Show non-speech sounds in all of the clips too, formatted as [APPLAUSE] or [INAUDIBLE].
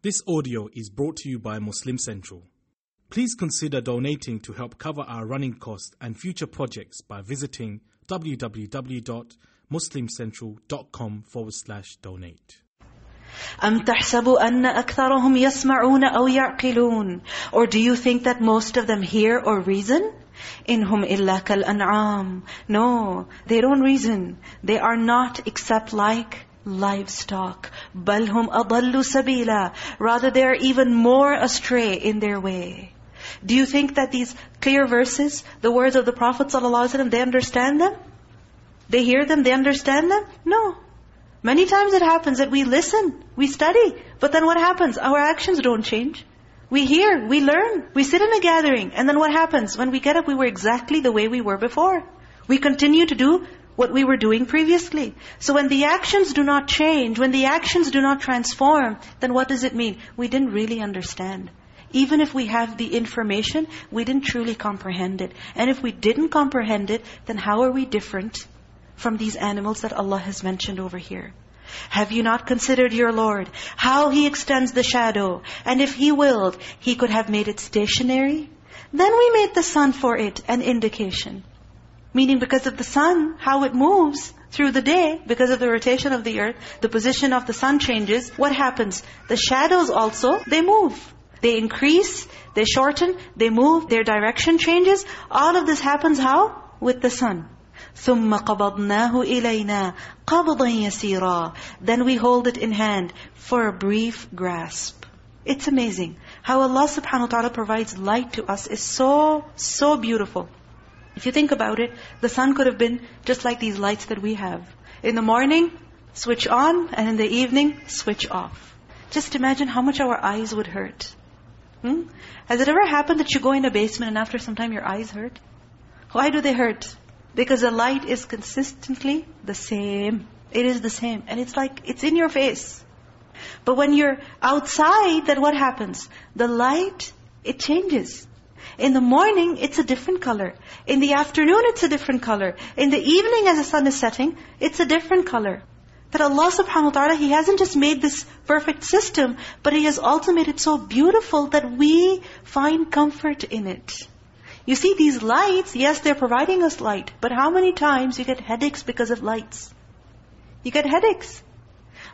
This audio is brought to you by Muslim Central. Please consider donating to help cover our running costs and future projects by visiting www.muslimcentral.com forward slash donate. أَمْ تَحْسَبُ أَنَّ أَكْثَرَهُمْ يَسْمَعُونَ أَوْ يَعْقِلُونَ Or do you think that most of them hear or reason? إِنْهُمْ إِلَّا كَالْأَنْعَامِ No, they don't reason. They are not except like livestock. Balhum adallu sabila. Rather, they are even more astray in their way. Do you think that these clear verses, the words of the Prophet ﷺ, they understand them? They hear them, they understand them? No. Many times it happens that we listen, we study, but then what happens? Our actions don't change. We hear, we learn, we sit in a gathering, and then what happens? When we get up, we were exactly the way we were before. We continue to do what we were doing previously. So when the actions do not change, when the actions do not transform, then what does it mean? We didn't really understand. Even if we have the information, we didn't truly comprehend it. And if we didn't comprehend it, then how are we different from these animals that Allah has mentioned over here? Have you not considered your Lord, how He extends the shadow? And if He willed, He could have made it stationary. Then we made the sun for it an indication. Meaning because of the sun, how it moves through the day, because of the rotation of the earth, the position of the sun changes. What happens? The shadows also, they move. They increase, they shorten, they move, their direction changes. All of this happens how? With the sun. ثُمَّ قَبَضْنَاهُ إِلَيْنَا قَبْضًا يَسِيرًا Then we hold it in hand for a brief grasp. It's amazing. How Allah subhanahu wa ta'ala provides light to us is so, so beautiful. If you think about it, the sun could have been just like these lights that we have. In the morning, switch on, and in the evening, switch off. Just imagine how much our eyes would hurt. Hmm? Has it ever happened that you go in a basement and after some time your eyes hurt? Why do they hurt? Because the light is consistently the same. It is the same. And it's like, it's in your face. But when you're outside, then what happens? The light, it changes. In the morning, it's a different color. In the afternoon, it's a different color. In the evening, as the sun is setting, it's a different color. That Allah subhanahu wa ta'ala, He hasn't just made this perfect system, but He has also made it so beautiful that we find comfort in it. You see, these lights, yes, they're providing us light. But how many times you get headaches because of lights? You get headaches.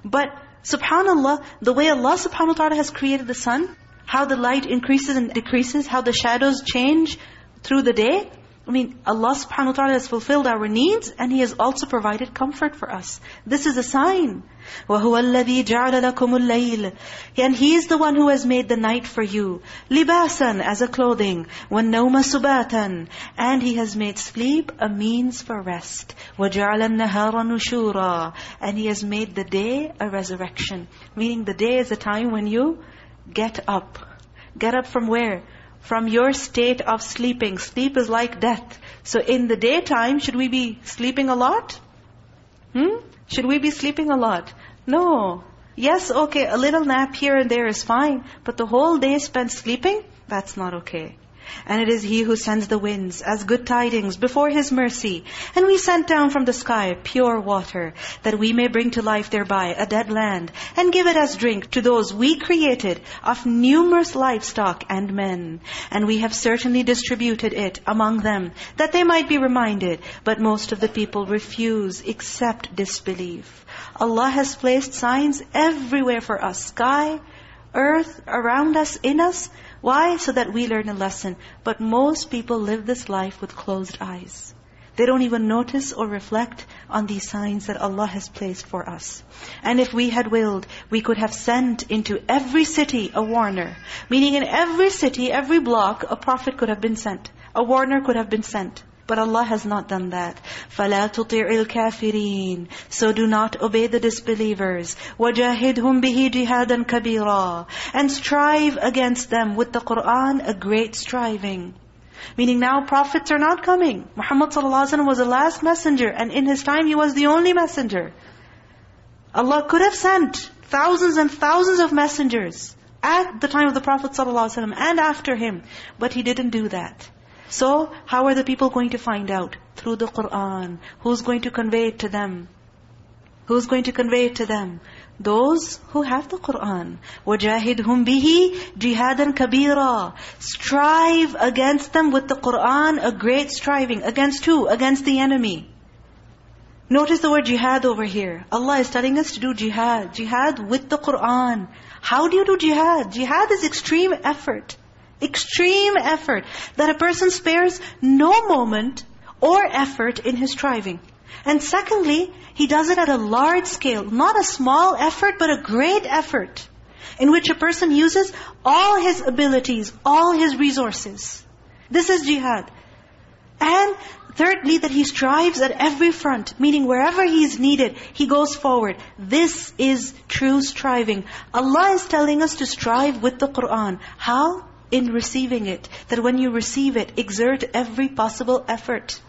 But subhanAllah, the way Allah subhanahu wa ta'ala has created the sun, how the light increases and decreases, how the shadows change through the day. I mean, Allah subhanahu wa ta'ala has fulfilled our needs and He has also provided comfort for us. This is a sign. وَهُوَ الَّذِي جَعَلَ لَكُمُ اللَّيْلِ And He is the one who has made the night for you. لِبَاسًا as a clothing. وَالنَّوْمَ سُبَاتًا And He has made sleep a means for rest. وَجَعَلَ النَّهَارَ نُشُورًا And He has made the day a resurrection. Meaning the day is a time when you get up. Get up from where? From your state of sleeping. Sleep is like death. So in the daytime, should we be sleeping a lot? Hmm? Should we be sleeping a lot? No. Yes, okay, a little nap here and there is fine. But the whole day spent sleeping, that's not okay. And it is He who sends the winds as good tidings before His mercy. And we sent down from the sky pure water, that we may bring to life thereby a dead land, and give it as drink to those we created of numerous livestock and men. And we have certainly distributed it among them, that they might be reminded. But most of the people refuse, except disbelief. Allah has placed signs everywhere for us. Sky, earth, around us, in us, why? So that we learn a lesson. But most people live this life with closed eyes. They don't even notice or reflect on these signs that Allah has placed for us. And if we had willed, we could have sent into every city a warner. Meaning in every city, every block, a prophet could have been sent. A warner could have been sent. But Allah has not done that. فَلَا تُطِعِ الْكَافِرِينَ So do not obey the disbelievers. وَجَاهِدْهُمْ بِهِ جِهَادًا كَبِيرًا And strive against them with the Qur'an, a great striving. Meaning now prophets are not coming. Muhammad ﷺ was the last messenger and in his time he was the only messenger. Allah could have sent thousands and thousands of messengers at the time of the Prophet ﷺ and after him. But he didn't do that. So, how are the people going to find out? Through the Qur'an. Who's going to convey it to them? Who's going to convey it to them? Those who have the Qur'an. وَجَاهِدْهُمْ بِهِ جِهَادًا كَبِيرًا Strive against them with the Qur'an, a great striving. Against who? Against the enemy. Notice the word jihad over here. Allah is telling us to do jihad. Jihad with the Qur'an. How do you do jihad? Jihad is extreme effort. Extreme effort. That a person spares no moment or effort in his striving. And secondly, he does it at a large scale. Not a small effort, but a great effort. In which a person uses all his abilities, all his resources. This is jihad. And thirdly, that he strives at every front. Meaning wherever he is needed, he goes forward. This is true striving. Allah is telling us to strive with the Qur'an. How? In receiving it. That when you receive it, exert every possible effort.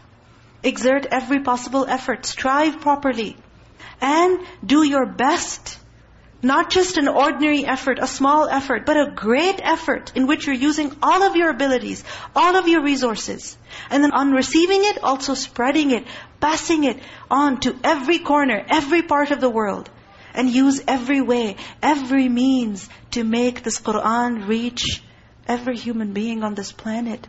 Exert every possible effort. Strive properly. And do your best. Not just an ordinary effort, a small effort, but a great effort in which you're using all of your abilities, all of your resources. And then on receiving it, also spreading it, passing it on to every corner, every part of the world. And use every way, every means to make this Qur'an reach every human being on this planet.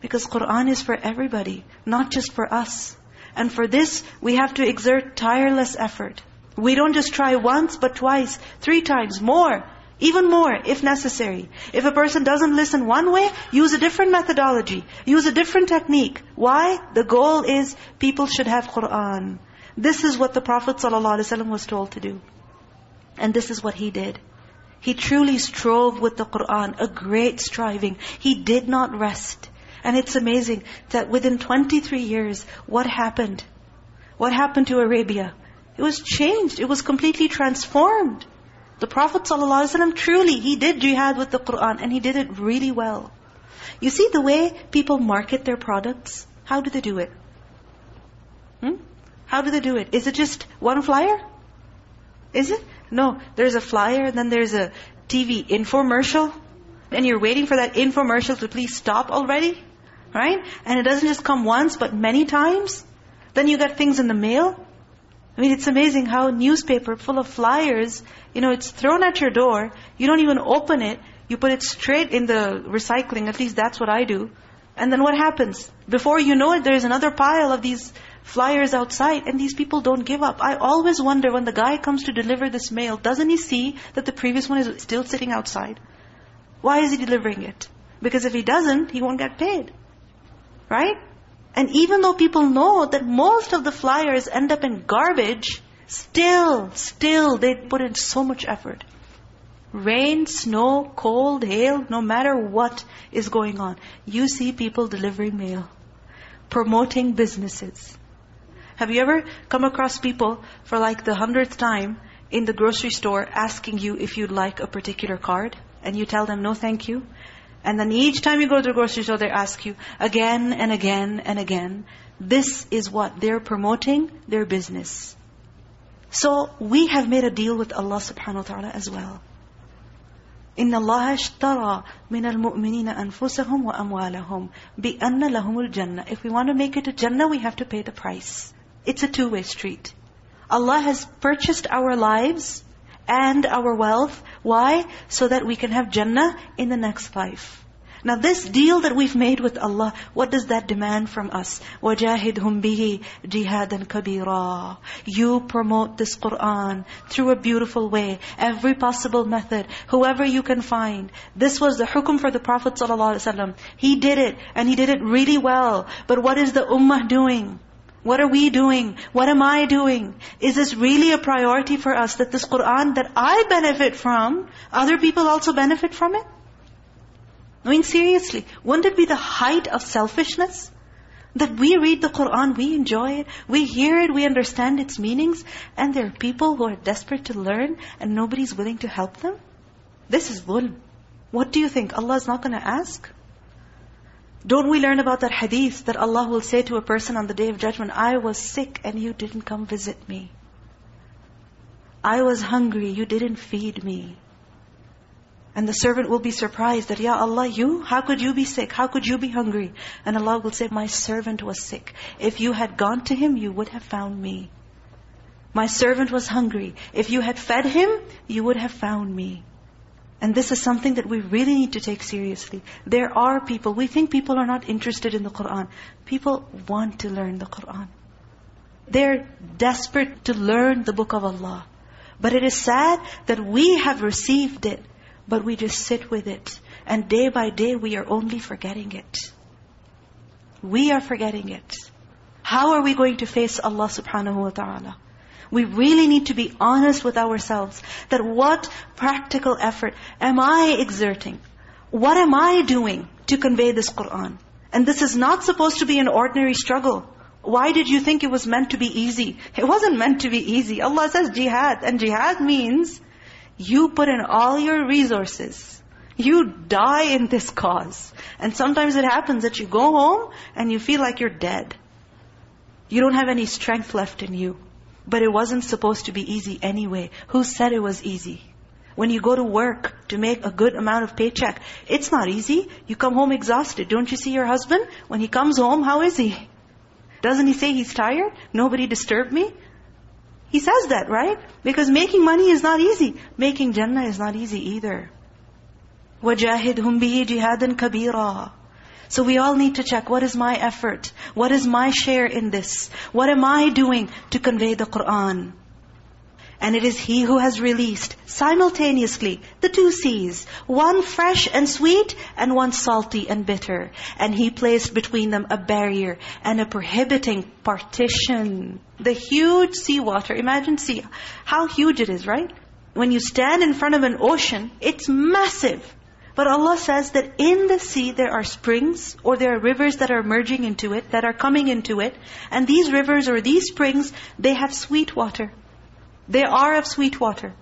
Because Qur'an is for everybody, not just for us. And for this, we have to exert tireless effort. We don't just try once, but twice, three times, more, even more if necessary. If a person doesn't listen one way, use a different methodology, use a different technique. Why? The goal is people should have Qur'an. This is what the Prophet ﷺ was told to do. And this is what he did. He truly strove with the Qur'an, a great striving. He did not rest. And it's amazing that within 23 years, what happened? What happened to Arabia? It was changed. It was completely transformed. The Prophet ﷺ truly, he did jihad with the Qur'an and he did it really well. You see the way people market their products? How do they do it? Hmm? How do they do it? Is it just one flyer? Is it? No. There's a flyer and then there's a TV infomercial. And you're waiting for that infomercial to please stop already. Right? And it doesn't just come once, but many times. Then you get things in the mail. I mean, it's amazing how newspaper full of flyers, you know, it's thrown at your door. You don't even open it. You put it straight in the recycling. At least that's what I do. And then what happens? Before you know it, there's another pile of these flyers outside. And these people don't give up. I always wonder when the guy comes to deliver this mail, doesn't he see that the previous one is still sitting outside? Why is he delivering it? Because if he doesn't, he won't get paid. Right? And even though people know that most of the flyers end up in garbage, still, still they put in so much effort. Rain, snow, cold, hail, no matter what is going on. You see people delivering mail, promoting businesses. Have you ever come across people for like the hundredth time in the grocery store asking you if you'd like a particular card? And you tell them, no thank you. And then each time you go to the grocery store, they ask you again and again and again. This is what they're promoting, their business. So we have made a deal with Allah subhanahu wa ta'ala as well. إِنَّ اللَّهَ اشْتَرَى مِنَ الْمُؤْمِنِينَ أَنفُسَهُمْ وَأَمْوَالَهُمْ بِأَنَّ لَهُمُ الْجَنَّةِ If we want to make it to Jannah, we have to pay the price. It's a two-way street. Allah has purchased our lives and our wealth. Why? So that we can have Jannah in the next life. Now this deal that we've made with Allah, what does that demand from us? وَجَاهِدْهُمْ بِهِ جِهَادًا كَبِيرًا You promote this Qur'an through a beautiful way, every possible method, whoever you can find. This was the hukum for the Prophet ﷺ. He did it, and he did it really well. But what is the ummah doing? What are we doing? What am I doing? Is this really a priority for us that this Qur'an that I benefit from, other people also benefit from it? I mean, seriously, wouldn't it be the height of selfishness? That we read the Qur'an, we enjoy it, we hear it, we understand its meanings, and there are people who are desperate to learn, and nobody's willing to help them? This is dhulm. What do you think? Allah is not going to ask? Don't we learn about that hadith that Allah will say to a person on the Day of Judgment, I was sick and you didn't come visit me. I was hungry, you didn't feed me. And the servant will be surprised that, Ya Allah, you? How could you be sick? How could you be hungry? And Allah will say, my servant was sick. If you had gone to him, you would have found me. My servant was hungry. If you had fed him, you would have found me. And this is something that we really need to take seriously. There are people, we think people are not interested in the Qur'an. People want to learn the Qur'an. They're desperate to learn the book of Allah. But it is sad that we have received it, but we just sit with it. And day by day we are only forgetting it. We are forgetting it. How are we going to face Allah subhanahu wa ta'ala? We really need to be honest with ourselves that what practical effort am I exerting? What am I doing to convey this Qur'an? And this is not supposed to be an ordinary struggle. Why did you think it was meant to be easy? It wasn't meant to be easy. Allah says jihad. And jihad means you put in all your resources. You die in this cause. And sometimes it happens that you go home and you feel like you're dead. You don't have any strength left in you. But it wasn't supposed to be easy anyway. Who said it was easy? When you go to work to make a good amount of paycheck, it's not easy. You come home exhausted. Don't you see your husband? When he comes home, how is he? Doesn't he say he's tired? Nobody disturbed me? He says that, right? Because making money is not easy. Making Jannah is not easy either. وَجَاهِدْهُمْ بِهِ جِهَادًا كَبِيرًا so we all need to check, what is my effort? What is my share in this? What am I doing to convey the Qur'an? And it is He who has released simultaneously the two seas, one fresh and sweet and one salty and bitter. And He placed between them a barrier and a prohibiting partition. The huge seawater, imagine sea, how huge it is, right? When you stand in front of an ocean, it's massive. But Allah says that in the sea there are springs or there are rivers that are merging into it, that are coming into it. And these rivers or these springs, they have sweet water. They are of sweet water.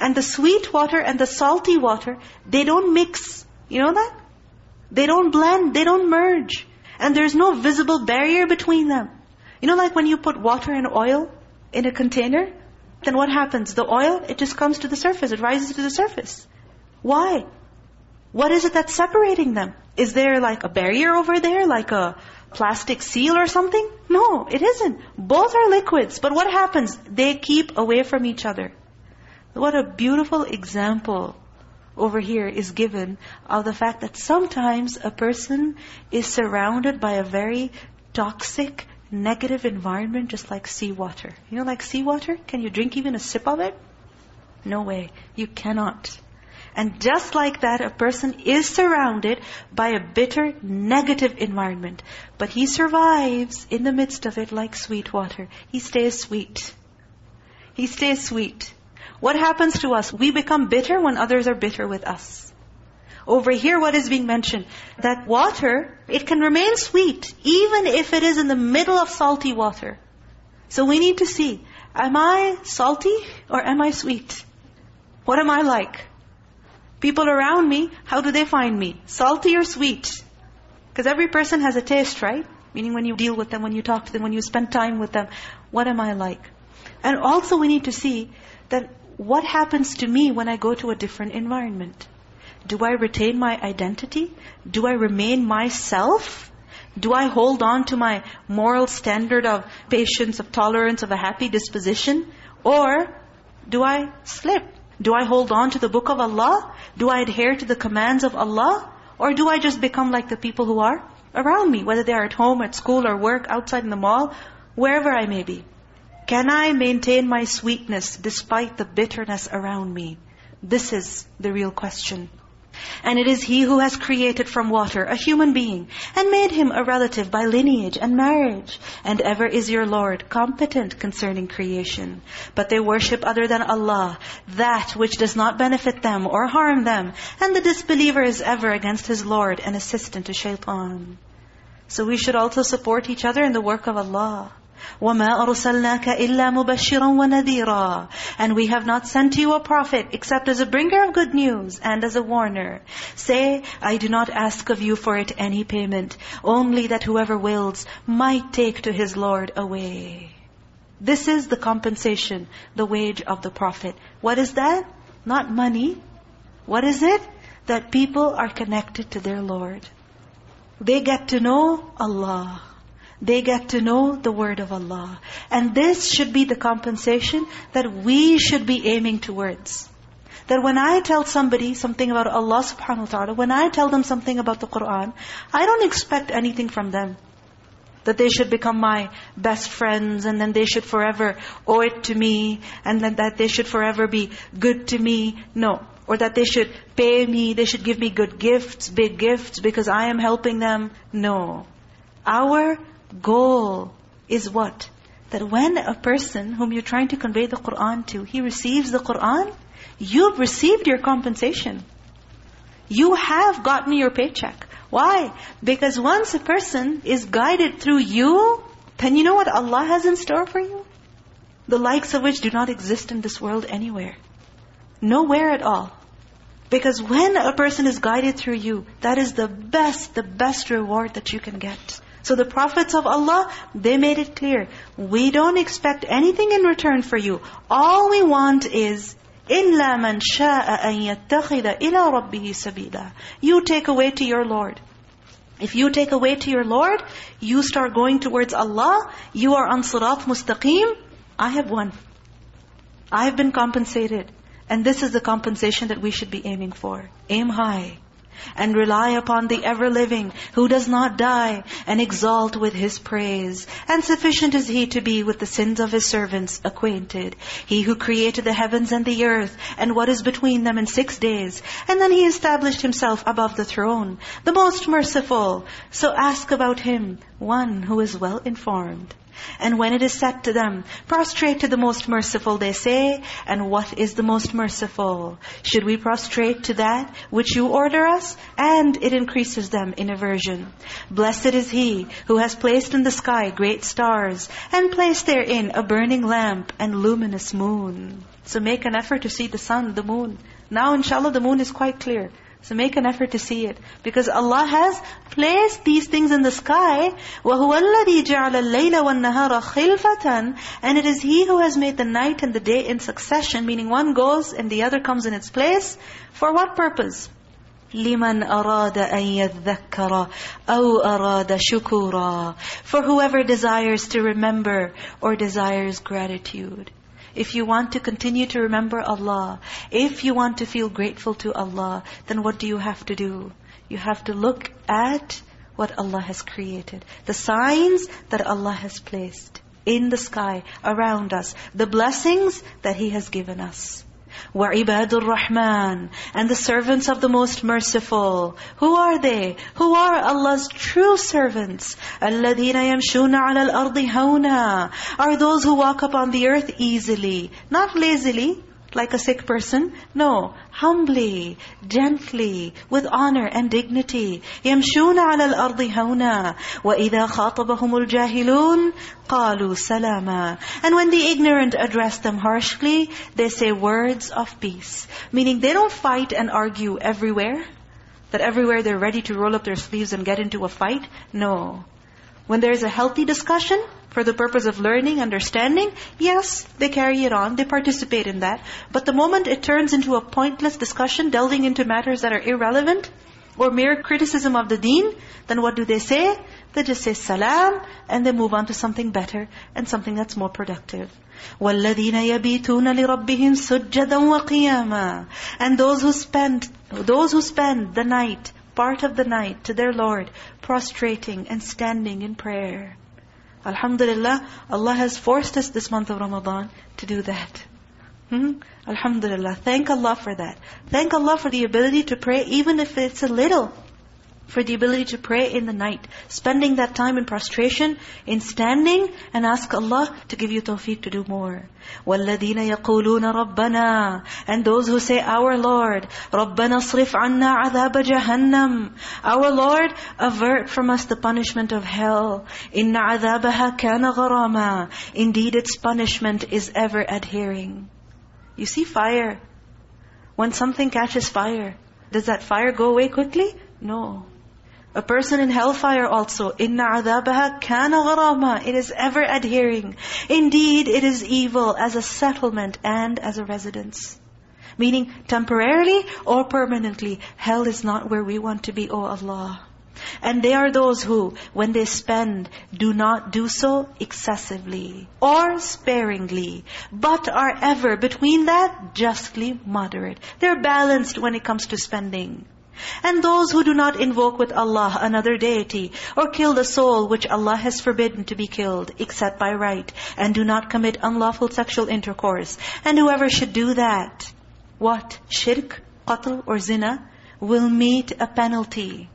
And the sweet water and the salty water, they don't mix. You know that? They don't blend, they don't merge. And there's no visible barrier between them. You know like when you put water and oil in a container? Then what happens? The oil, it just comes to the surface. It rises to the surface. Why? What is it that's separating them? Is there like a barrier over there, like a plastic seal or something? No, it isn't. Both are liquids. But what happens? They keep away from each other. What a beautiful example over here is given of the fact that sometimes a person is surrounded by a very toxic, negative environment just like seawater. You know like seawater? Can you drink even a sip of it? No way. You cannot. And just like that, a person is surrounded by a bitter, negative environment. But he survives in the midst of it like sweet water. He stays sweet. He stays sweet. What happens to us? We become bitter when others are bitter with us. Over here, what is being mentioned? That water, it can remain sweet, even if it is in the middle of salty water. So we need to see, am I salty or am I sweet? What am I like? People around me, how do they find me? Salty or sweet? Because every person has a taste, right? Meaning when you deal with them, when you talk to them, when you spend time with them, what am I like? And also we need to see that what happens to me when I go to a different environment? Do I retain my identity? Do I remain myself? Do I hold on to my moral standard of patience, of tolerance, of a happy disposition? Or do I slip? Do I hold on to the book of Allah? Do I adhere to the commands of Allah? Or do I just become like the people who are around me, whether they are at home, at school, or work, outside in the mall, wherever I may be? Can I maintain my sweetness despite the bitterness around me? This is the real question. And it is He who has created from water a human being and made him a relative by lineage and marriage. And ever is your Lord competent concerning creation. But they worship other than Allah, that which does not benefit them or harm them. And the disbeliever is ever against his Lord and assistant to shaitan. So we should also support each other in the work of Allah. وَمَا أَرْسَلْنَاكَ إِلَّا مُبَشِّرًا وَنَذِيرًا And we have not sent you a prophet except as a bringer of good news and as a warner. Say, I do not ask of you for it any payment, only that whoever wills might take to his Lord away. This is the compensation, the wage of the prophet. What is that? Not money. What is it? That people are connected to their Lord. They get to know Allah. They get to know the word of Allah. And this should be the compensation that we should be aiming towards. That when I tell somebody something about Allah subhanahu wa ta'ala, when I tell them something about the Qur'an, I don't expect anything from them. That they should become my best friends and then they should forever owe it to me and then that they should forever be good to me. No. Or that they should pay me, they should give me good gifts, big gifts because I am helping them. No. Our goal is what? That when a person whom you're trying to convey the Qur'an to, he receives the Qur'an, you've received your compensation. You have gotten your paycheck. Why? Because once a person is guided through you, then you know what Allah has in store for you? The likes of which do not exist in this world anywhere. Nowhere at all. Because when a person is guided through you, that is the best, the best reward that you can get. So the prophets of Allah, they made it clear. We don't expect anything in return for you. All we want is إِلَّا مَنْ شَاءَ أَن يَتَّخِذَ إِلَىٰ رَبِّهِ سَبِيلًا You take away to your Lord. If you take away to your Lord, you start going towards Allah, you are on sirat mustaqim, I have won. I have been compensated. And this is the compensation that we should be aiming for. Aim high and rely upon the ever-living who does not die and exalt with His praise. And sufficient is He to be with the sins of His servants acquainted. He who created the heavens and the earth and what is between them in six days. And then He established Himself above the throne, the most merciful. So ask about Him, one who is well informed. And when it is said to them, prostrate to the most merciful, they say, and what is the most merciful? Should we prostrate to that which you order us? And it increases them in aversion. Blessed is he who has placed in the sky great stars, and placed therein a burning lamp and luminous moon. So make an effort to see the sun, the moon. Now inshallah the moon is quite clear. So make an effort to see it. Because Allah has placed these things in the sky. وَهُوَ الَّذِي جَعَلَ اللَّيْلَ وَالنَّهَارَ خِلْفَةً And it is He who has made the night and the day in succession, meaning one goes and the other comes in its place. For what purpose? لِمَنْ أَرَادَ أَن يَذَّكَّرَ أَوْ أَرَادَ شُكُورًا For whoever desires to remember or desires gratitude. If you want to continue to remember Allah, if you want to feel grateful to Allah, then what do you have to do? You have to look at what Allah has created. The signs that Allah has placed in the sky, around us. The blessings that He has given us. وَعِبَادُ الرَّحْمَنِ And the servants of the Most Merciful. Who are they? Who are Allah's true servants? الَّذِينَ يَمْشُونَ عَلَى الْأَرْضِ هَوْنًا Are those who walk upon the earth easily. Not lazily, like a sick person. No, humbly, gently, with honor and dignity. يَمْشُونَ عَلَى الْأَرْضِ هَوْنًا وَإِذَا خَاطَبَهُمُ الْجَاهِلُونَ قَالُوا سَلَامًا And when the ignorant address them harshly, they say words of peace. Meaning they don't fight and argue everywhere. That everywhere they're ready to roll up their sleeves and get into a fight. No. When there's a healthy discussion, for the purpose of learning, understanding, yes, they carry it on, they participate in that. But the moment it turns into a pointless discussion, delving into matters that are irrelevant, or mere criticism of the deen, then what do they say? They just say salam, and they move on to something better, and something that's more productive. وَالَّذِينَ يَبِيتُونَ لِرَبِّهِمْ سُجَّدًا وَقِيَامًا And those who spend, those who spend the night, part of the night to their Lord, prostrating and standing in prayer. Alhamdulillah, Allah has forced us this month of Ramadan to do that. Hmm? Alhamdulillah. Thank Allah for that. Thank Allah for the ability to pray even if it's a little for the ability to pray in the night. Spending that time in prostration, in standing, and ask Allah to give you tawfiq to do more. وَالَّذِينَ يَقُولُونَ رَبَّنَا And those who say, Our Lord, رَبَّنَا صْرِفْ عَنَّا عَذَابَ جَهَنَّمْ Our Lord, avert from us the punishment of hell. إِنَّ عَذَابَهَا كَانَ غَرَامًا Indeed, its punishment is ever adhering. You see fire. When something catches fire, does that fire go away quickly? No. A person in hellfire also, إِنَّ عَذَابَهَا كَانَ غَرَامًا It is ever adhering. Indeed, it is evil as a settlement and as a residence. Meaning, temporarily or permanently, hell is not where we want to be, O Allah. And they are those who, when they spend, do not do so excessively or sparingly, but are ever between that justly moderate. They're balanced when it comes to spending. And those who do not invoke with Allah another deity, or kill the soul which Allah has forbidden to be killed, except by right, and do not commit unlawful sexual intercourse. And whoever should do that, what? Shirk, qatl, or zina, will meet a penalty.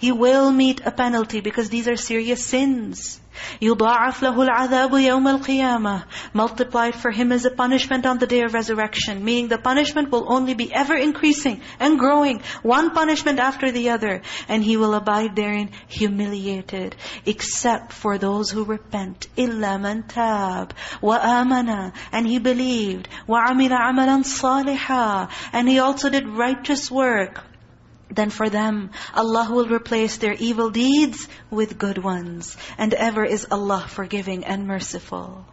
He will meet a penalty because these are serious sins. يُضَاعَفْ لَهُ الْعَذَابُ يَوْمَ الْقِيَامَةِ Multiplied for him as a punishment on the day of resurrection. Meaning the punishment will only be ever increasing and growing. One punishment after the other. And he will abide therein humiliated. Except for those who repent. إِلَّا مَنْ تَابَ وَآمَنَ And he believed. وَعَمِلَ عَمَلًا صَالِحًا And he also did righteous work then for them, Allah will replace their evil deeds with good ones. And ever is Allah forgiving and merciful.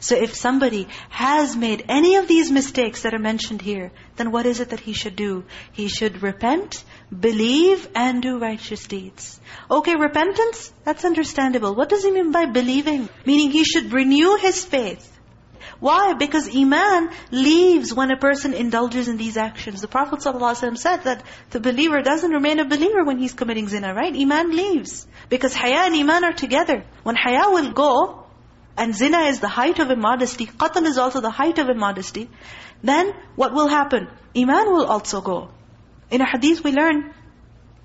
So if somebody has made any of these mistakes that are mentioned here, then what is it that he should do? He should repent, believe, and do righteous deeds. Okay, repentance, that's understandable. What does he mean by believing? Meaning he should renew his faith. Why? Because iman leaves when a person indulges in these actions. The Prophet ﷺ said that the believer doesn't remain a believer when he's committing zina, right? Iman leaves. Because haya and iman are together. When haya will go, and zina is the height of immodesty, qatl is also the height of immodesty, then what will happen? Iman will also go. In a hadith we learn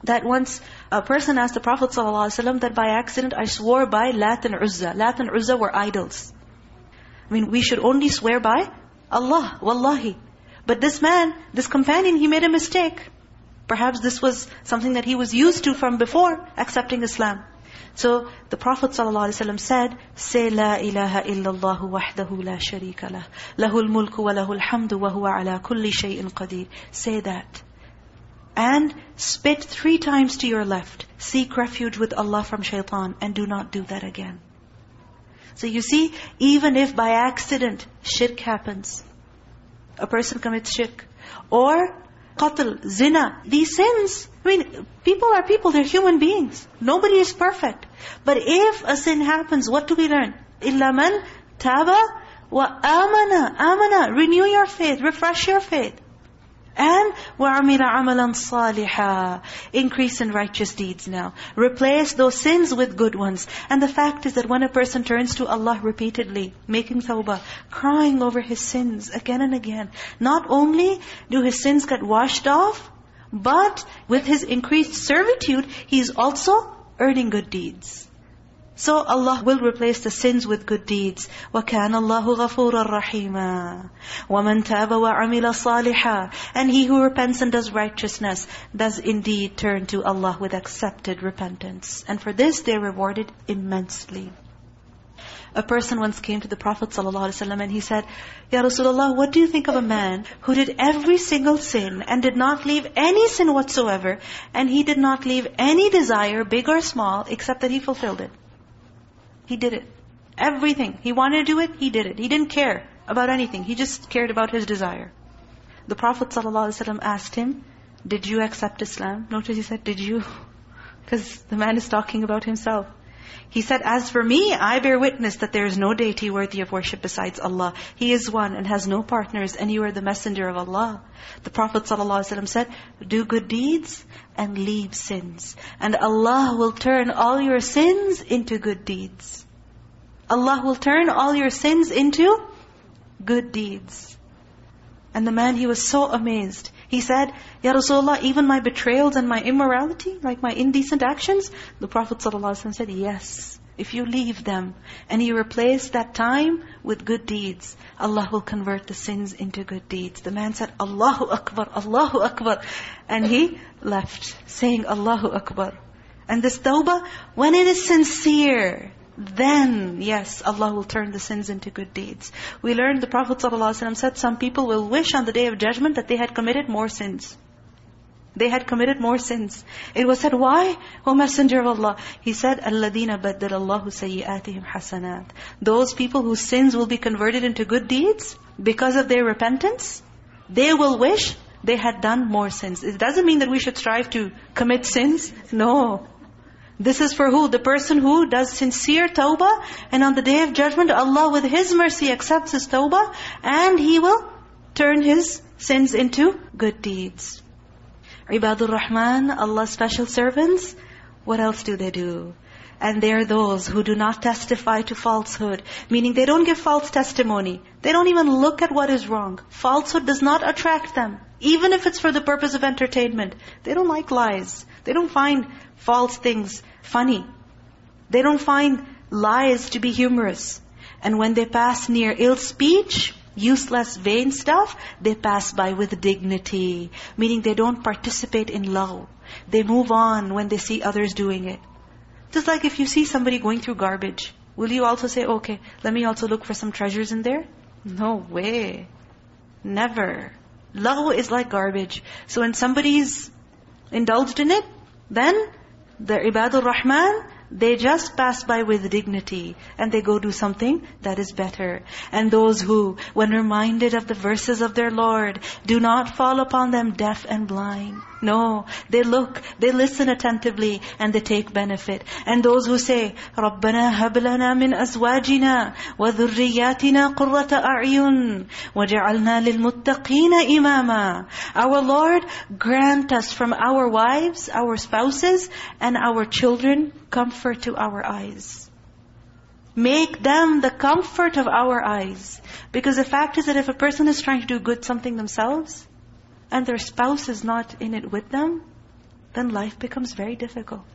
that once a person asked the Prophet ﷺ that by accident I swore by Lat and Uzza. Lat and Uzza were idols. I mean, we should only swear by Allah, wallahi. But this man, this companion, he made a mistake. Perhaps this was something that he was used to from before accepting Islam. So the Prophet ﷺ said, Say La ilaha illallah wahdahu la sharika lah. Lahul mulku wa lahul hamdu wa huwa ala kulli shay'in qadir. Say that. And spit three times to your left. Seek refuge with Allah from shaitan and do not do that again. So you see, even if by accident shirk happens, a person commits shirk, or qatl, zina, these sins, I mean, people are people, they're human beings. Nobody is perfect. But if a sin happens, what do we learn? إِلَّا مَنْ تَابَ وَآمَنَ آمَنَ Renew your faith, refresh your faith. And وَعَمِلَ عَمَلًا صَالِحًا Increase in righteous deeds now. Replace those sins with good ones. And the fact is that when a person turns to Allah repeatedly, making tawbah, crying over his sins again and again, not only do his sins get washed off, but with his increased servitude, he's also earning good deeds. So Allah will replace the sins with good deeds. وَكَانَ اللَّهُ غَفُورًا رَحِيمًا وَمَنْ تَابَ وَعَمِلَ صَالِحًا And he who repents and does righteousness does indeed turn to Allah with accepted repentance. And for this they are rewarded immensely. A person once came to the Prophet ﷺ and he said, Ya Rasulullah, what do you think of a man who did every single sin and did not leave any sin whatsoever and he did not leave any desire, big or small, except that he fulfilled it? He did it. Everything. He wanted to do it, he did it. He didn't care about anything. He just cared about his desire. The Prophet ﷺ asked him, did you accept Islam? Notice he said, did you? [LAUGHS] Because the man is talking about himself. He said, as for me, I bear witness that there is no deity worthy of worship besides Allah. He is one and has no partners and you are the messenger of Allah. The Prophet ﷺ said, do good deeds and leave sins. And Allah will turn all your sins into good deeds. Allah will turn all your sins into good deeds. And the man, he was so amazed. He said, Ya Rasulullah, even my betrayals and my immorality, like my indecent actions? The Prophet ﷺ said, yes. If you leave them and you replace that time with good deeds, Allah will convert the sins into good deeds. The man said, Allahu Akbar, Allahu Akbar. And he left, saying Allahu Akbar. And this tawbah, when it is sincere, then, yes, Allah will turn the sins into good deeds. We learned the Prophet ﷺ said some people will wish on the Day of Judgment that they had committed more sins. They had committed more sins. It was said, why? O Messenger of Allah. He said, الَّذِينَ بَدَّلَ اللَّهُ سَيِّئَاتِهِمْ حَسَنَاتٍ Those people whose sins will be converted into good deeds because of their repentance, they will wish they had done more sins. It doesn't mean that we should strive to commit sins. No. This is for who? The person who does sincere tawbah and on the day of judgment Allah with His mercy accepts his tawbah and He will turn his sins into good deeds. Ibadur Rahman, Allah's special servants, what else do they do? And they are those who do not testify to falsehood. Meaning they don't give false testimony. They don't even look at what is wrong. Falsehood does not attract them. Even if it's for the purpose of entertainment. They don't like lies. They don't find false things funny. They don't find lies to be humorous. And when they pass near ill speech, useless, vain stuff, they pass by with dignity. Meaning they don't participate in laghw. They move on when they see others doing it. Just like if you see somebody going through garbage, will you also say, okay, let me also look for some treasures in there? No way. Never. Laghw is like garbage. So when somebody's indulged in it, then the ibadur rahman, they just pass by with dignity and they go do something that is better. And those who, when reminded of the verses of their Lord, do not fall upon them deaf and blind. No, they look, they listen attentively and they take benefit. And those who say, رَبَّنَا هَبْ لَنَا مِنْ أَزْوَاجِنَا وَذُرِّيَّاتِنَا قُرَّةَ أَعْيُنٍ وَجَعَلْنَا لِلْمُتَّقِينَ إِمَامًا Our Lord, grant us from our wives, our spouses, and our children, comfort to our eyes. Make them the comfort of our eyes. Because the fact is that if a person is trying to do good something themselves, and their spouse is not in it with them, then life becomes very difficult.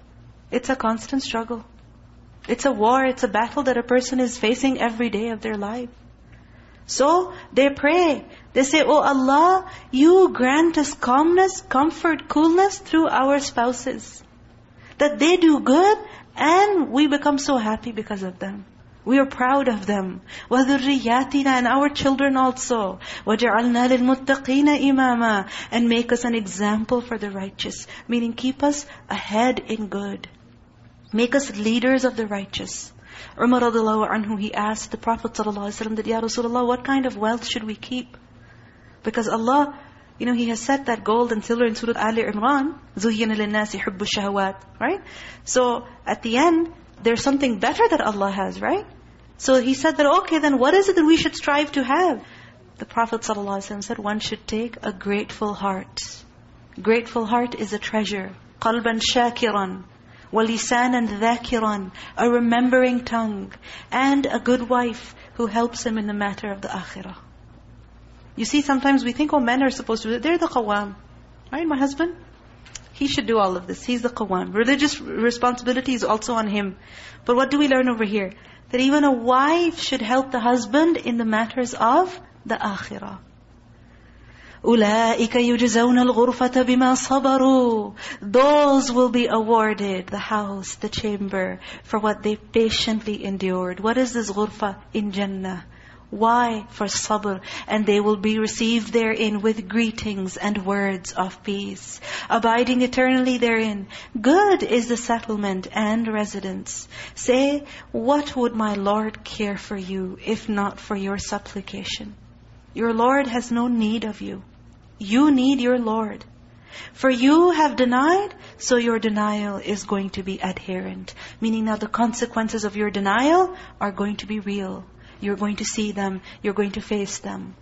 It's a constant struggle. It's a war, it's a battle that a person is facing every day of their life. So, they pray. They say, Oh Allah, You grant us calmness, comfort, coolness through our spouses. That they do good and we become so happy because of them. We are proud of them. وَذُرِّيَّاتِنَا And our children also. وَجَعَلْنَا لِلْمُتَّقِينَ إِمَامًا And make us an example for the righteous. Meaning keep us ahead in good. Make us leaders of the righteous. Umar radiallahu anhu, he asked the Prophet ﷺ that, Ya Rasulullah, what kind of wealth should we keep? Because Allah, you know, He has set that gold and silver in Surah Ali Imran, زُيِّنَ لِلنَّاسِ حُبُّ الشَّهَوَاتِ Right? So, at the end, there's something better that Allah has, right? So he said that, okay, then what is it that we should strive to have? The Prophet ﷺ said, one should take a grateful heart. Grateful heart is a treasure. قَلْبًا شَاكِرًا وَلِسَانًا ذَاكِرًا A remembering tongue. And a good wife who helps him in the matter of the akhirah. You see, sometimes we think, oh, men are supposed to do it. They're the qawam. Right, my husband? He should do all of this. He's the qawam. Religious responsibility is also on him. But what do we learn over here? That even a wife should help the husband in the matters of the akhirah. أُولَٰئِكَ يُجْزَوْنَ الْغُرْفَةَ بِمَا صَبَرُوا Those will be awarded the house, the chamber, for what they patiently endured. What is this ghurfa in Jannah? Why? For sabr. And they will be received therein with greetings and words of peace. Abiding eternally therein. Good is the settlement and residence. Say, what would my Lord care for you if not for your supplication? Your Lord has no need of you. You need your Lord. For you have denied, so your denial is going to be adherent. Meaning now the consequences of your denial are going to be real. You're going to see them. You're going to face them.